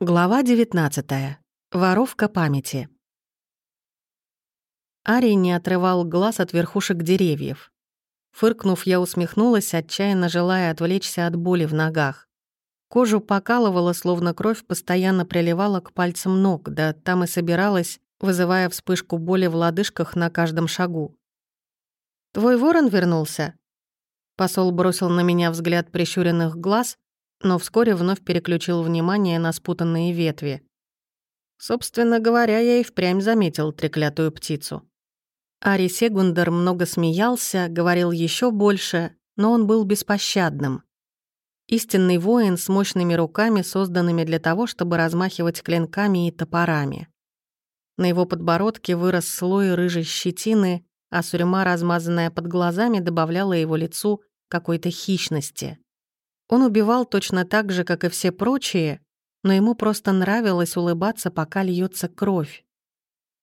Глава 19. Воровка памяти. Ари не отрывал глаз от верхушек деревьев. Фыркнув, я усмехнулась, отчаянно желая отвлечься от боли в ногах. Кожу покалывала, словно кровь постоянно приливала к пальцам ног, да там и собиралась, вызывая вспышку боли в лодыжках на каждом шагу. «Твой ворон вернулся?» Посол бросил на меня взгляд прищуренных глаз, но вскоре вновь переключил внимание на спутанные ветви. Собственно говоря, я и впрямь заметил треклятую птицу. Ари Сегундер много смеялся, говорил еще больше, но он был беспощадным. Истинный воин с мощными руками, созданными для того, чтобы размахивать клинками и топорами. На его подбородке вырос слой рыжей щетины, а сурьма, размазанная под глазами, добавляла его лицу какой-то хищности. Он убивал точно так же, как и все прочие, но ему просто нравилось улыбаться, пока льется кровь.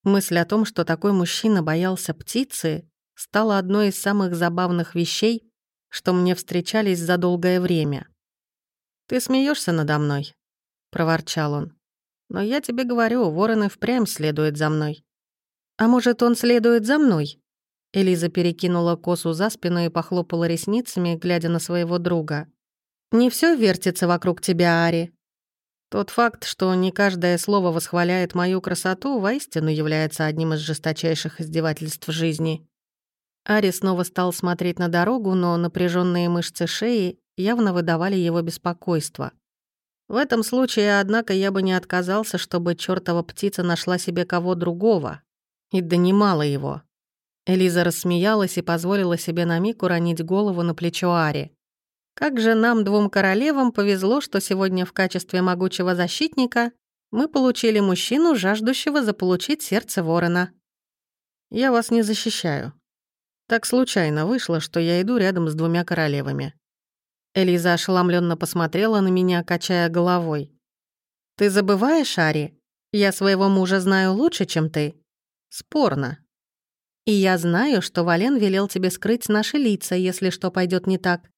Мысль о том, что такой мужчина боялся птицы, стала одной из самых забавных вещей, что мне встречались за долгое время. «Ты смеешься надо мной?» — проворчал он. «Но я тебе говорю, ворон и впрямь следует за мной». «А может, он следует за мной?» Элиза перекинула косу за спину и похлопала ресницами, глядя на своего друга. Не все вертится вокруг тебя, Ари. Тот факт, что не каждое слово восхваляет мою красоту, воистину является одним из жесточайших издевательств жизни. Ари снова стал смотреть на дорогу, но напряженные мышцы шеи явно выдавали его беспокойство. В этом случае, однако, я бы не отказался, чтобы чёртова птица нашла себе кого другого и донимала его. Элиза рассмеялась и позволила себе на миг уронить голову на плечо Ари. Как же нам, двум королевам, повезло, что сегодня в качестве могучего защитника мы получили мужчину, жаждущего заполучить сердце ворона. Я вас не защищаю. Так случайно вышло, что я иду рядом с двумя королевами. Элиза ошеломленно посмотрела на меня, качая головой. «Ты забываешь, Ари? Я своего мужа знаю лучше, чем ты. Спорно. И я знаю, что Вален велел тебе скрыть наши лица, если что пойдет не так.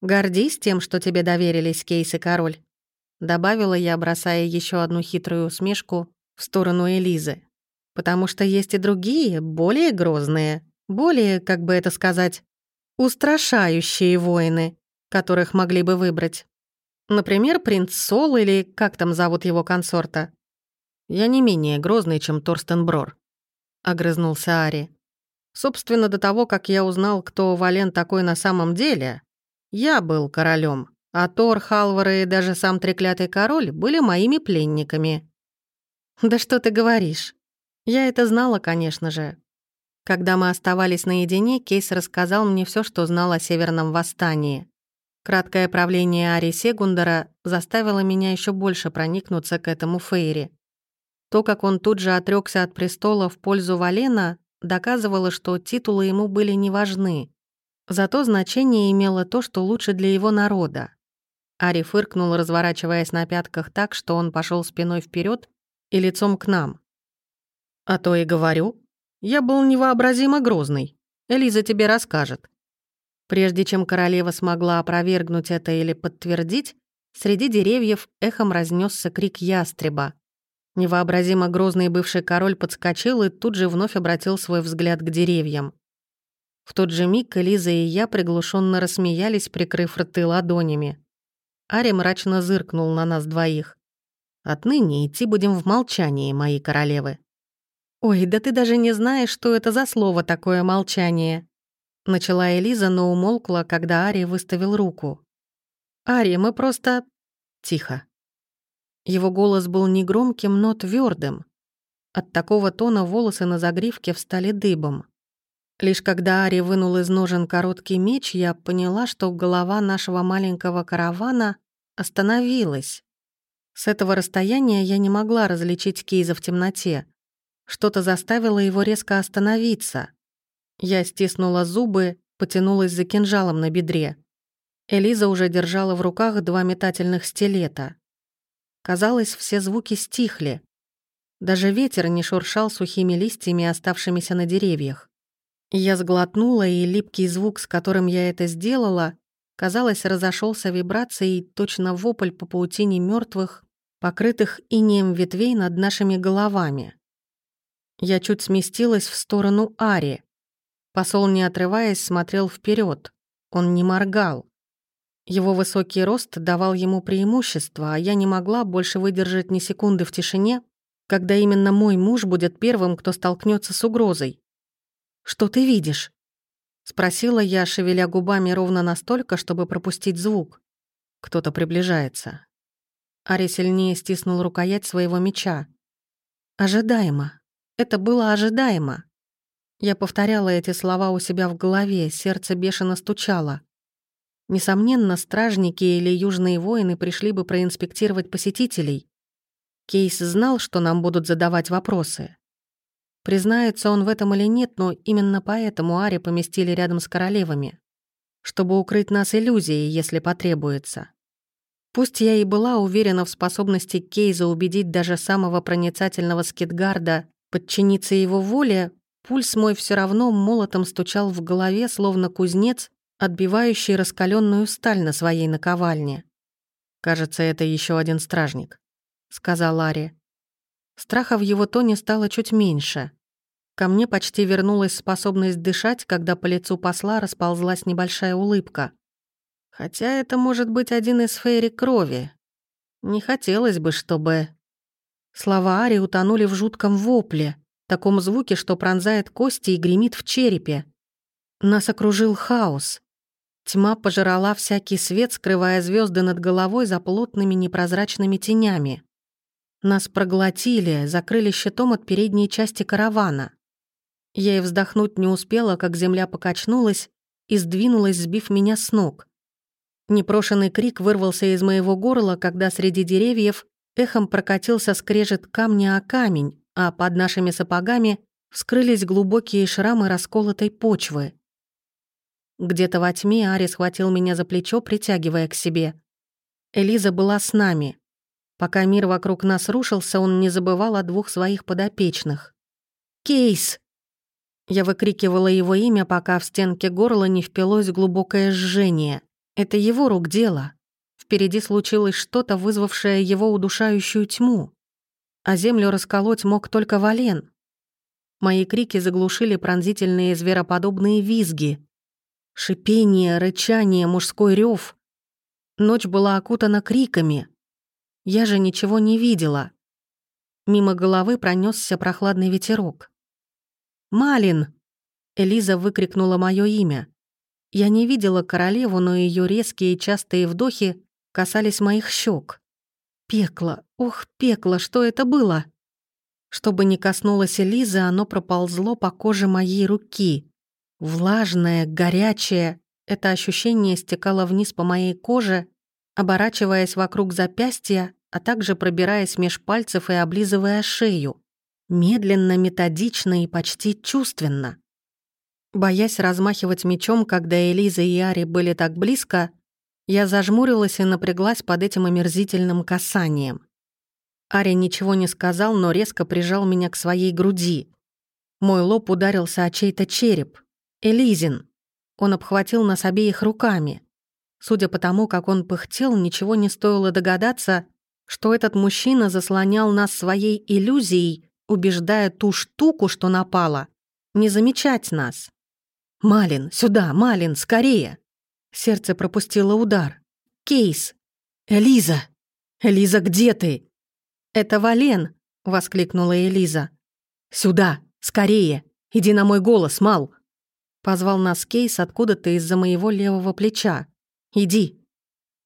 «Гордись тем, что тебе доверились кейс и король», — добавила я, бросая еще одну хитрую усмешку в сторону Элизы. «Потому что есть и другие, более грозные, более, как бы это сказать, устрашающие воины, которых могли бы выбрать. Например, принц Сол или как там зовут его консорта. Я не менее грозный, чем Торстен Брор», — огрызнулся Ари. «Собственно, до того, как я узнал, кто Вален такой на самом деле, я был королем, а Тор, Халвар и даже сам треклятый король были моими пленниками. Да что ты говоришь? Я это знала, конечно же. Когда мы оставались наедине, Кейс рассказал мне все, что знал о Северном восстании. Краткое правление Ари Сегундера заставило меня еще больше проникнуться к этому Фейри. То, как он тут же отрекся от престола в пользу Валена, доказывало, что титулы ему были не важны. Зато значение имело то, что лучше для его народа. Ари фыркнул, разворачиваясь на пятках так, что он пошел спиной вперед и лицом к нам. «А то и говорю. Я был невообразимо грозный. Элиза тебе расскажет». Прежде чем королева смогла опровергнуть это или подтвердить, среди деревьев эхом разнесся крик ястреба. Невообразимо грозный бывший король подскочил и тут же вновь обратил свой взгляд к деревьям. В тот же миг Элиза и я приглушенно рассмеялись, прикрыв рты ладонями. Ари мрачно зыркнул на нас двоих. «Отныне идти будем в молчании, мои королевы». «Ой, да ты даже не знаешь, что это за слово такое молчание», Начала Элиза, но умолкла, когда Ари выставил руку. «Ари, мы просто...» «Тихо». Его голос был негромким, но твердым. От такого тона волосы на загривке встали дыбом. Лишь когда Ари вынул из ножен короткий меч, я поняла, что голова нашего маленького каравана остановилась. С этого расстояния я не могла различить Кейза в темноте. Что-то заставило его резко остановиться. Я стиснула зубы, потянулась за кинжалом на бедре. Элиза уже держала в руках два метательных стилета. Казалось, все звуки стихли. Даже ветер не шуршал сухими листьями, оставшимися на деревьях. Я сглотнула, и липкий звук, с которым я это сделала, казалось, разошелся вибрацией точно вопль по паутине мертвых покрытых инеем ветвей над нашими головами. Я чуть сместилась в сторону Ари. Посол, не отрываясь, смотрел вперед. Он не моргал. Его высокий рост давал ему преимущество, а я не могла больше выдержать ни секунды в тишине, когда именно мой муж будет первым, кто столкнется с угрозой. «Что ты видишь?» — спросила я, шевеля губами ровно настолько, чтобы пропустить звук. Кто-то приближается. Ари сильнее стиснул рукоять своего меча. «Ожидаемо. Это было ожидаемо». Я повторяла эти слова у себя в голове, сердце бешено стучало. Несомненно, стражники или южные воины пришли бы проинспектировать посетителей. Кейс знал, что нам будут задавать вопросы. Признается он в этом или нет, но именно поэтому Ари поместили рядом с королевами чтобы укрыть нас иллюзией, если потребуется. Пусть я и была уверена в способности Кейза убедить даже самого проницательного Скидгарда подчиниться его воле, пульс мой все равно молотом стучал в голове, словно кузнец, отбивающий раскаленную сталь на своей наковальне. «Кажется, это еще один стражник», — сказал Ари. Страха в его тоне стало чуть меньше. Ко мне почти вернулась способность дышать, когда по лицу посла расползлась небольшая улыбка. Хотя это может быть один из фейри крови. Не хотелось бы, чтобы... Слова Ари утонули в жутком вопле, таком звуке, что пронзает кости и гремит в черепе. Нас окружил хаос. Тьма пожирала всякий свет, скрывая звезды над головой за плотными непрозрачными тенями. Нас проглотили, закрыли щитом от передней части каравана. Я и вздохнуть не успела, как земля покачнулась и сдвинулась, сбив меня с ног. Непрошенный крик вырвался из моего горла, когда среди деревьев эхом прокатился скрежет камня о камень, а под нашими сапогами вскрылись глубокие шрамы расколотой почвы. Где-то во тьме Ари схватил меня за плечо, притягивая к себе. Элиза была с нами. Пока мир вокруг нас рушился, он не забывал о двух своих подопечных. «Кейс!» Я выкрикивала его имя, пока в стенке горла не впилось глубокое жжение. Это его рук дело. Впереди случилось что-то, вызвавшее его удушающую тьму. А землю расколоть мог только Вален. Мои крики заглушили пронзительные звероподобные визги. Шипение, рычание, мужской рев. Ночь была окутана криками. Я же ничего не видела. Мимо головы пронесся прохладный ветерок. «Малин!» Элиза выкрикнула мое имя. Я не видела королеву, но ее резкие и частые вдохи касались моих щек. Пекло, ох, пекло, что это было? Чтобы не коснулось Элизы, оно проползло по коже моей руки. Влажное, горячее, это ощущение стекало вниз по моей коже, оборачиваясь вокруг запястья, а также пробираясь меж пальцев и облизывая шею. Медленно, методично и почти чувственно. Боясь размахивать мечом, когда Элиза и Ари были так близко, я зажмурилась и напряглась под этим омерзительным касанием. Ари ничего не сказал, но резко прижал меня к своей груди. Мой лоб ударился о чей-то череп. Элизин. Он обхватил нас обеих руками. Судя по тому, как он пыхтел, ничего не стоило догадаться, что этот мужчина заслонял нас своей иллюзией убеждая ту штуку, что напала, не замечать нас. «Малин, сюда, Малин, скорее!» Сердце пропустило удар. «Кейс! Элиза! Элиза, где ты?» «Это Вален!» — воскликнула Элиза. «Сюда! Скорее! Иди на мой голос, Мал!» Позвал нас Кейс откуда-то из-за моего левого плеча. «Иди!»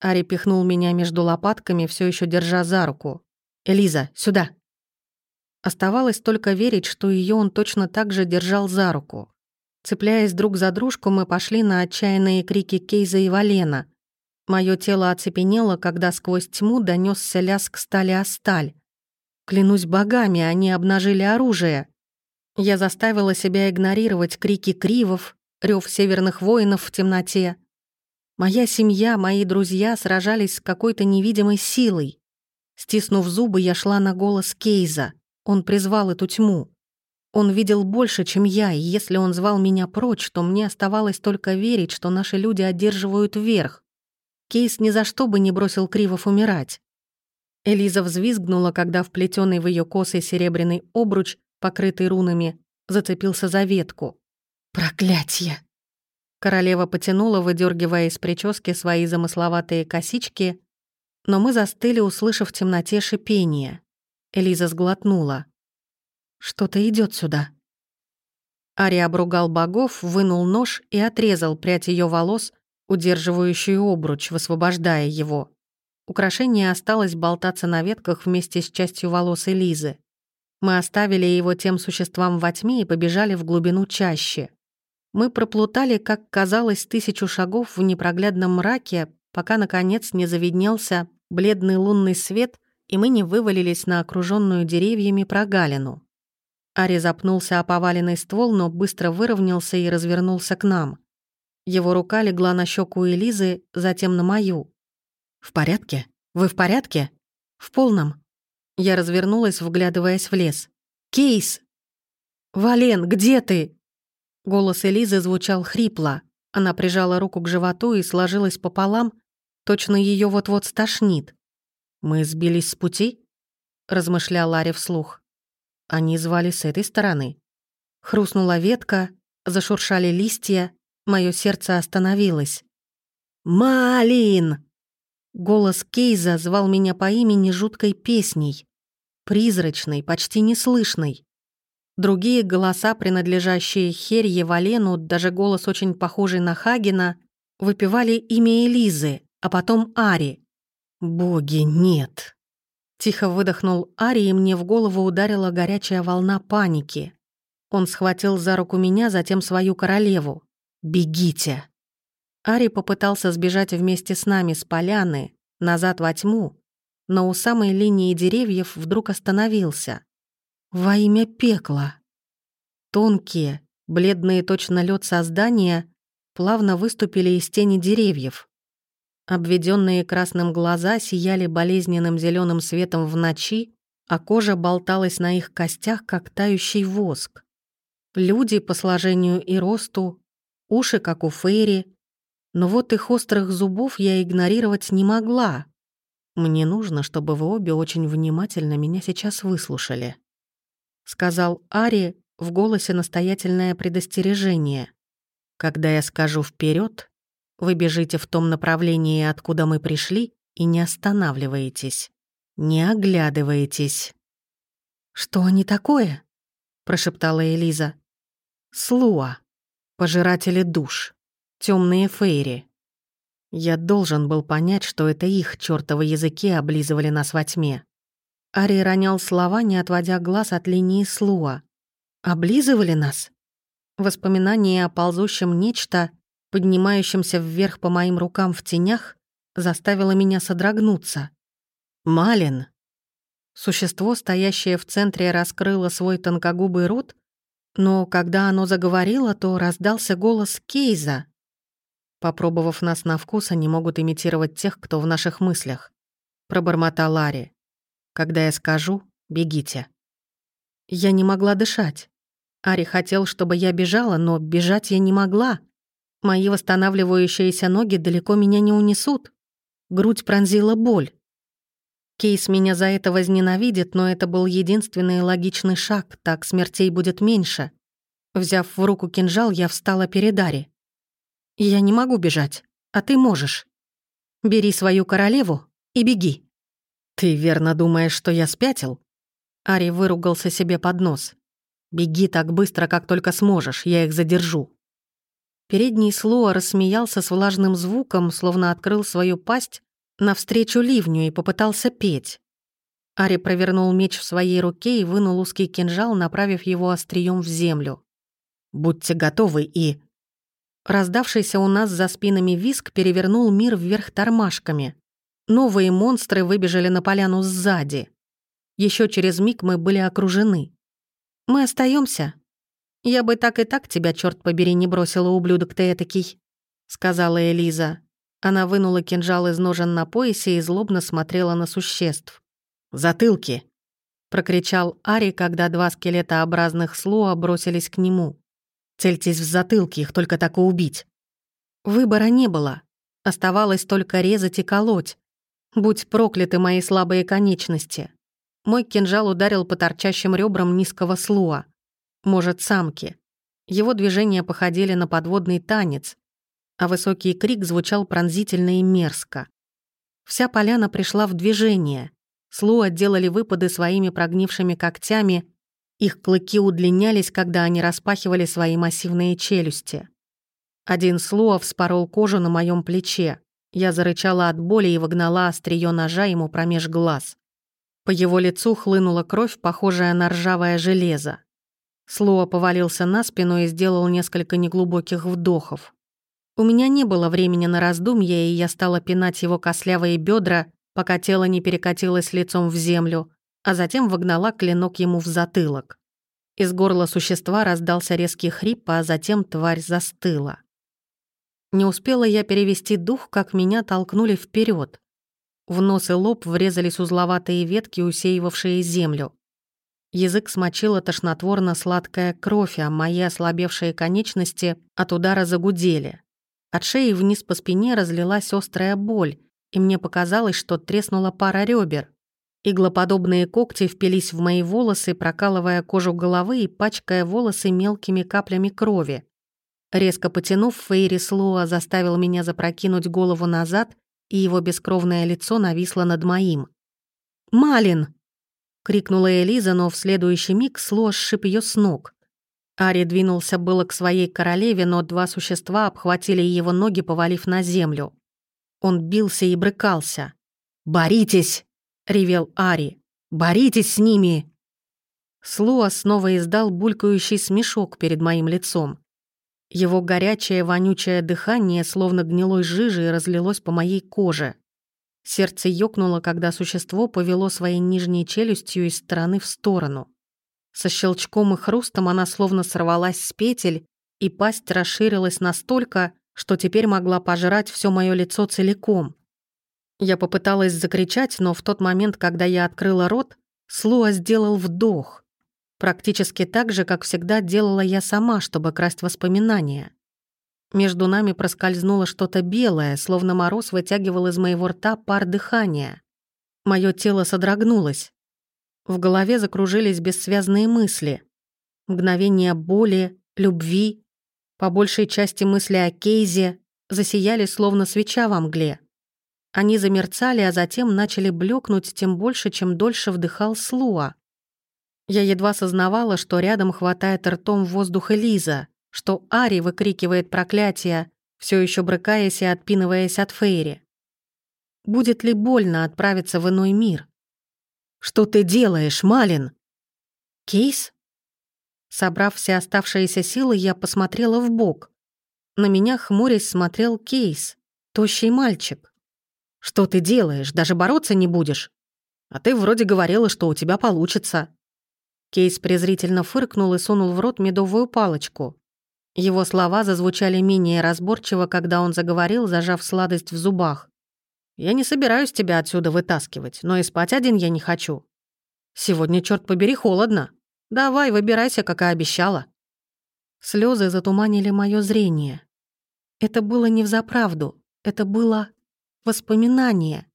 Ари пихнул меня между лопатками, все еще держа за руку. «Элиза, сюда!» Оставалось только верить, что ее он точно так же держал за руку. Цепляясь друг за дружку, мы пошли на отчаянные крики Кейза и Валена. Мое тело оцепенело, когда сквозь тьму донесся лязг стали о сталь. Клянусь богами, они обнажили оружие. Я заставила себя игнорировать крики кривов, рев северных воинов в темноте. Моя семья, мои друзья сражались с какой-то невидимой силой. Стиснув зубы, я шла на голос Кейза. Он призвал эту тьму. Он видел больше, чем я, и если он звал меня прочь, то мне оставалось только верить, что наши люди одерживают верх. Кейс ни за что бы не бросил Кривов умирать. Элиза взвизгнула, когда вплетенный в ее косы серебряный обруч, покрытый рунами, зацепился за ветку. «Проклятье!» Королева потянула, выдергивая из прически свои замысловатые косички, но мы застыли, услышав в темноте шипение. Элиза сглотнула. «Что-то идет сюда». Ари обругал богов, вынул нож и отрезал прядь ее волос, удерживающую обруч, высвобождая его. Украшение осталось болтаться на ветках вместе с частью волос Элизы. Мы оставили его тем существам во тьме и побежали в глубину чаще. Мы проплутали, как казалось, тысячу шагов в непроглядном мраке, пока, наконец, не завиднелся бледный лунный свет, и мы не вывалились на окруженную деревьями прогалину. Ари запнулся о поваленный ствол, но быстро выровнялся и развернулся к нам. Его рука легла на щеку Элизы, затем на мою. «В порядке? Вы в порядке?» «В полном». Я развернулась, вглядываясь в лес. «Кейс!» «Вален, где ты?» Голос Элизы звучал хрипло. Она прижала руку к животу и сложилась пополам, точно ее вот-вот стошнит. «Мы сбились с пути?» — размышлял Ларри вслух. Они звали с этой стороны. Хрустнула ветка, зашуршали листья, мое сердце остановилось. «Малин!» Голос Кейза звал меня по имени жуткой песней. Призрачной, почти неслышной. Другие голоса, принадлежащие Херье Валену, даже голос очень похожий на Хагена, выпивали имя Элизы, а потом Ари. «Боги, нет!» Тихо выдохнул Ари, и мне в голову ударила горячая волна паники. Он схватил за руку меня, затем свою королеву. «Бегите!» Ари попытался сбежать вместе с нами с поляны, назад во тьму, но у самой линии деревьев вдруг остановился. Во имя пекла. Тонкие, бледные точно лед создания плавно выступили из тени деревьев. Обведенные красным глаза сияли болезненным зеленым светом в ночи, а кожа болталась на их костях, как тающий воск. Люди по сложению и росту, уши, как у Фейри, но вот их острых зубов я игнорировать не могла. Мне нужно, чтобы вы обе очень внимательно меня сейчас выслушали. — сказал Ари, в голосе настоятельное предостережение. «Когда я скажу вперед, вы бежите в том направлении, откуда мы пришли, и не останавливаетесь, не оглядываетесь». «Что они такое?» — прошептала Элиза. «Слуа, пожиратели душ, темные фейри. Я должен был понять, что это их чёртовы языки облизывали нас во тьме. Ари ронял слова, не отводя глаз от линии Слуа. «Облизывали нас?» Воспоминание о ползущем нечто, поднимающемся вверх по моим рукам в тенях, заставило меня содрогнуться. «Малин!» Существо, стоящее в центре, раскрыло свой тонкогубый рот, но когда оно заговорило, то раздался голос Кейза. Попробовав нас на вкус, они могут имитировать тех, кто в наших мыслях. Пробормотал Ари. Когда я скажу, бегите». Я не могла дышать. Ари хотел, чтобы я бежала, но бежать я не могла. Мои восстанавливающиеся ноги далеко меня не унесут. Грудь пронзила боль. Кейс меня за это возненавидит, но это был единственный логичный шаг, так смертей будет меньше. Взяв в руку кинжал, я встала перед Ари. «Я не могу бежать, а ты можешь. Бери свою королеву и беги». «Ты верно думаешь, что я спятил?» Ари выругался себе под нос. «Беги так быстро, как только сможешь, я их задержу». Передний Слоа рассмеялся с влажным звуком, словно открыл свою пасть навстречу ливню и попытался петь. Ари провернул меч в своей руке и вынул узкий кинжал, направив его острием в землю. «Будьте готовы и...» Раздавшийся у нас за спинами виск перевернул мир вверх тормашками. Новые монстры выбежали на поляну сзади. Еще через миг мы были окружены. «Мы остаемся. Я бы так и так тебя, черт побери, не бросила, ублюдок ты этакий», — сказала Элиза. Она вынула кинжал из ножен на поясе и злобно смотрела на существ. «Затылки!» — прокричал Ари, когда два скелетообразных слуа бросились к нему. «Цельтесь в затылки, их только так и убить». Выбора не было. Оставалось только резать и колоть. Будь прокляты мои слабые конечности. Мой кинжал ударил по торчащим ребрам низкого слуа. Может, самки. Его движения походили на подводный танец, а высокий крик звучал пронзительно и мерзко. Вся поляна пришла в движение. Слуа делали выпады своими прогнившими когтями, их клыки удлинялись, когда они распахивали свои массивные челюсти. Один слуа вспорол кожу на моем плече. Я зарычала от боли и выгнала острие ножа ему промеж глаз. По его лицу хлынула кровь, похожая на ржавое железо. Слуа повалился на спину и сделал несколько неглубоких вдохов. У меня не было времени на раздумья, и я стала пинать его костлявые бедра, пока тело не перекатилось лицом в землю, а затем вогнала клинок ему в затылок. Из горла существа раздался резкий хрип, а затем тварь застыла. Не успела я перевести дух, как меня толкнули вперед. В нос и лоб врезались узловатые ветки, усеивавшие землю. Язык смочила тошнотворно-сладкая кровь, а мои ослабевшие конечности от удара загудели. От шеи вниз по спине разлилась острая боль, и мне показалось, что треснула пара ребер. Иглоподобные когти впились в мои волосы, прокалывая кожу головы и пачкая волосы мелкими каплями крови. Резко потянув, Фейри Слуа заставил меня запрокинуть голову назад, и его бескровное лицо нависло над моим. «Малин!» — крикнула Элиза, но в следующий миг Слуа сшиб ее с ног. Ари двинулся было к своей королеве, но два существа обхватили его ноги, повалив на землю. Он бился и брыкался. «Боритесь!» — ревел Ари. «Боритесь с ними!» Слуа снова издал булькающий смешок перед моим лицом. Его горячее, вонючее дыхание, словно гнилой жижей, разлилось по моей коже. Сердце ёкнуло, когда существо повело своей нижней челюстью из стороны в сторону. Со щелчком и хрустом она словно сорвалась с петель, и пасть расширилась настолько, что теперь могла пожрать все мое лицо целиком. Я попыталась закричать, но в тот момент, когда я открыла рот, Слуа сделал вдох. Практически так же, как всегда делала я сама, чтобы красть воспоминания. Между нами проскользнуло что-то белое, словно мороз вытягивал из моего рта пар дыхания. Мое тело содрогнулось. В голове закружились бессвязные мысли. Мгновения боли, любви, по большей части мысли о Кейзе, засияли словно свеча во мгле. Они замерцали, а затем начали блекнуть тем больше, чем дольше вдыхал Слуа. Я едва сознавала, что рядом хватает ртом воздуха Лиза, что Ари выкрикивает проклятие, все еще брыкаясь и отпинываясь от Фейри. Будет ли больно отправиться в иной мир? «Что ты делаешь, Малин?» «Кейс?» Собрав все оставшиеся силы, я посмотрела в бок. На меня хмурясь смотрел Кейс, тощий мальчик. «Что ты делаешь? Даже бороться не будешь? А ты вроде говорила, что у тебя получится». Кейс презрительно фыркнул и сунул в рот медовую палочку. Его слова зазвучали менее разборчиво, когда он заговорил, зажав сладость в зубах. «Я не собираюсь тебя отсюда вытаскивать, но и спать один я не хочу. Сегодня, черт побери, холодно. Давай, выбирайся, как и обещала». Слезы затуманили мое зрение. Это было не взаправду, это было Воспоминания.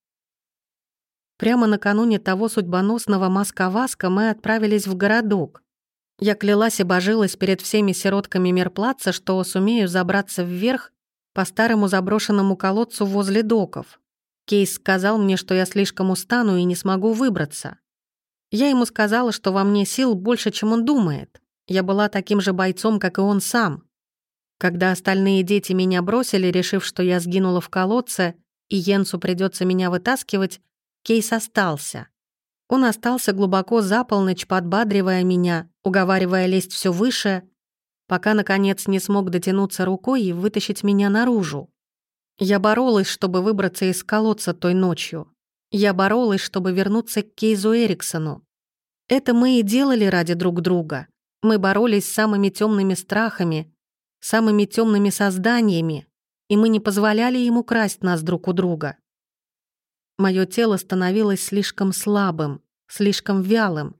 Прямо накануне того судьбоносного Маска-Васка мы отправились в городок. Я клялась и божилась перед всеми сиротками Мирплаца, что сумею забраться вверх по старому заброшенному колодцу возле доков. Кейс сказал мне, что я слишком устану и не смогу выбраться. Я ему сказала, что во мне сил больше, чем он думает. Я была таким же бойцом, как и он сам. Когда остальные дети меня бросили, решив, что я сгинула в колодце, и Йенсу придется меня вытаскивать, Кейс остался. Он остался глубоко за полночь, подбадривая меня, уговаривая лезть все выше, пока, наконец, не смог дотянуться рукой и вытащить меня наружу. Я боролась, чтобы выбраться из колодца той ночью. Я боролась, чтобы вернуться к Кейзу Эриксону. Это мы и делали ради друг друга. Мы боролись с самыми темными страхами, самыми темными созданиями, и мы не позволяли ему красть нас друг у друга. Моё тело становилось слишком слабым, слишком вялым.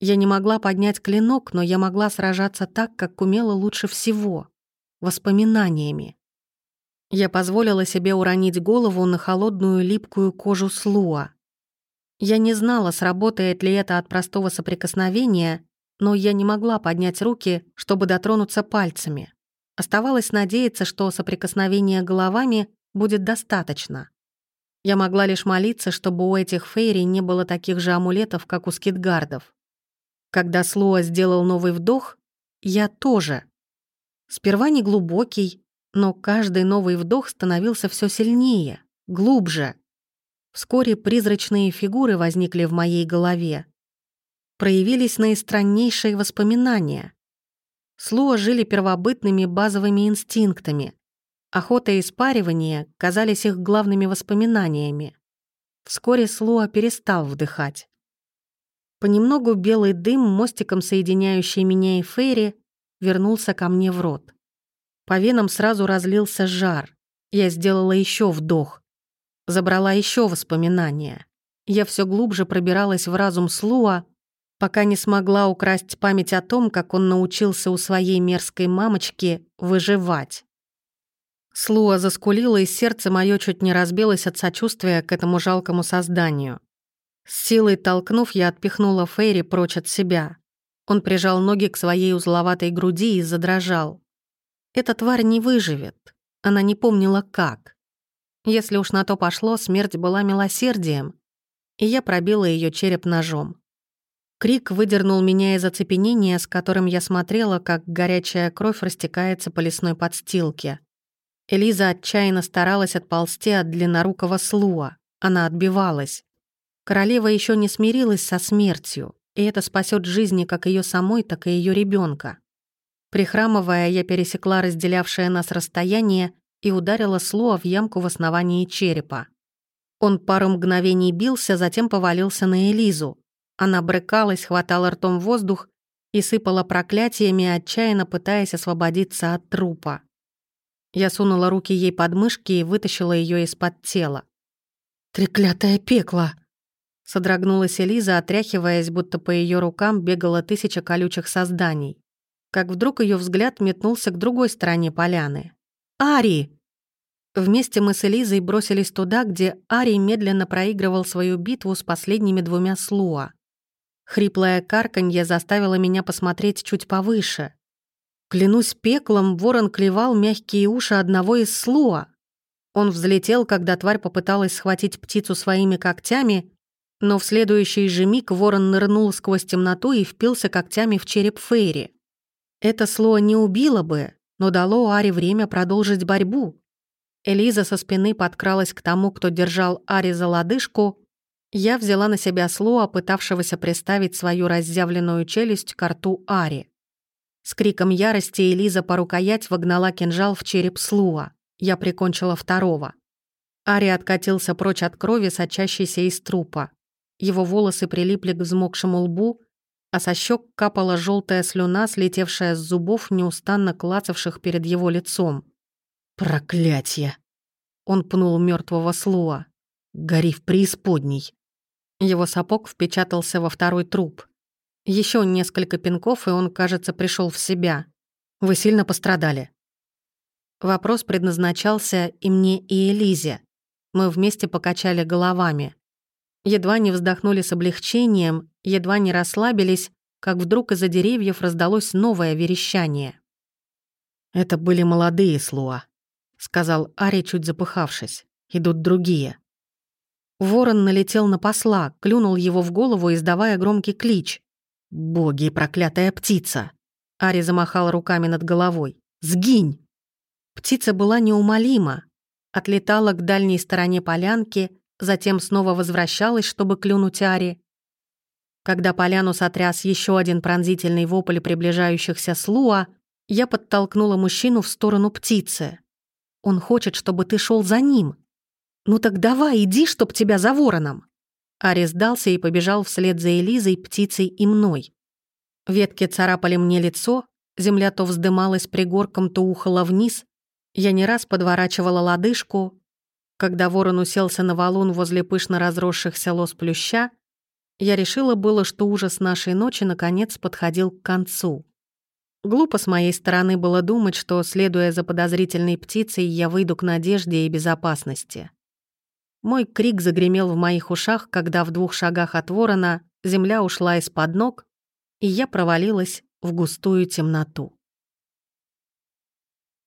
Я не могла поднять клинок, но я могла сражаться так, как умела лучше всего — воспоминаниями. Я позволила себе уронить голову на холодную липкую кожу слуа. Я не знала, сработает ли это от простого соприкосновения, но я не могла поднять руки, чтобы дотронуться пальцами. Оставалось надеяться, что соприкосновение головами будет достаточно. Я могла лишь молиться, чтобы у этих фейри не было таких же амулетов, как у скитгардов. Когда Слуа сделал новый вдох, я тоже. Сперва не глубокий, но каждый новый вдох становился все сильнее, глубже. Вскоре призрачные фигуры возникли в моей голове. Проявились наистраннейшие воспоминания. Слуа жили первобытными базовыми инстинктами. Охота и спаривание казались их главными воспоминаниями. Вскоре Слуа перестал вдыхать. Понемногу белый дым, мостиком соединяющий меня и Фейри, вернулся ко мне в рот. По венам сразу разлился жар. Я сделала еще вдох. Забрала еще воспоминания. Я все глубже пробиралась в разум Слуа, пока не смогла украсть память о том, как он научился у своей мерзкой мамочки выживать. Слуа заскулила, и сердце мое чуть не разбилось от сочувствия к этому жалкому созданию. С силой толкнув, я отпихнула Фейри прочь от себя. Он прижал ноги к своей узловатой груди и задрожал. Эта тварь не выживет. Она не помнила, как. Если уж на то пошло, смерть была милосердием, и я пробила ее череп ножом. Крик выдернул меня из оцепенения, с которым я смотрела, как горячая кровь растекается по лесной подстилке. Элиза отчаянно старалась отползти от длиннорукого слуа. Она отбивалась. Королева еще не смирилась со смертью, и это спасет жизни как ее самой, так и ее ребенка. Прихрамывая, я пересекла разделявшее нас расстояние и ударила Слуа в ямку в основании черепа. Он пару мгновений бился, затем повалился на Элизу. Она брыкалась, хватала ртом воздух и сыпала проклятиями, отчаянно пытаясь освободиться от трупа. Я сунула руки ей под мышки и вытащила ее из-под тела. «Треклятое пекло!» Содрогнулась Элиза, отряхиваясь, будто по ее рукам бегала тысяча колючих созданий. Как вдруг ее взгляд метнулся к другой стороне поляны. «Ари!» Вместе мы с Элизой бросились туда, где Ари медленно проигрывал свою битву с последними двумя слуа. Хриплое карканье заставило меня посмотреть чуть повыше. Клянусь пеклом, ворон клевал мягкие уши одного из слуа. Он взлетел, когда тварь попыталась схватить птицу своими когтями, но в следующий же миг ворон нырнул сквозь темноту и впился когтями в череп Фейри. Это сло не убило бы, но дало Ари время продолжить борьбу. Элиза со спины подкралась к тому, кто держал Ари за лодыжку. Я взяла на себя Слоа, пытавшегося приставить свою разъявленную челюсть к рту Ари. С криком ярости Элиза по рукоять вогнала кинжал в череп Слуа. Я прикончила второго. Ари откатился прочь от крови, сочащейся из трупа. Его волосы прилипли к взмокшему лбу, а со щек капала желтая слюна, слетевшая с зубов, неустанно клацавших перед его лицом. «Проклятье!» Он пнул мертвого слуа. «Гори в преисподней!» Его сапог впечатался во второй труп. Еще несколько пинков, и он, кажется, пришел в себя. «Вы сильно пострадали?» Вопрос предназначался и мне, и Элизе. Мы вместе покачали головами. Едва не вздохнули с облегчением, едва не расслабились, как вдруг из-за деревьев раздалось новое верещание. «Это были молодые Слуа», — сказал Ари, чуть запыхавшись. «Идут другие». Ворон налетел на посла, клюнул его в голову, издавая громкий клич. «Боги, проклятая птица!» Ари замахал руками над головой. «Сгинь!» Птица была неумолима. Отлетала к дальней стороне полянки, затем снова возвращалась, чтобы клюнуть Ари. Когда поляну сотряс еще один пронзительный вопль приближающихся слуа, я подтолкнула мужчину в сторону птицы. «Он хочет, чтобы ты шел за ним. Ну так давай, иди, чтоб тебя за вороном!» Ари сдался и побежал вслед за Элизой, птицей и мной. Ветки царапали мне лицо, земля то вздымалась пригорком, то ухала вниз. Я не раз подворачивала лодыжку, когда ворон уселся на валун возле пышно разросшихся лос плюща, я решила было, что ужас нашей ночи наконец подходил к концу. Глупо с моей стороны было думать, что, следуя за подозрительной птицей, я выйду к надежде и безопасности. Мой крик загремел в моих ушах, когда в двух шагах от ворона земля ушла из-под ног, и я провалилась в густую темноту.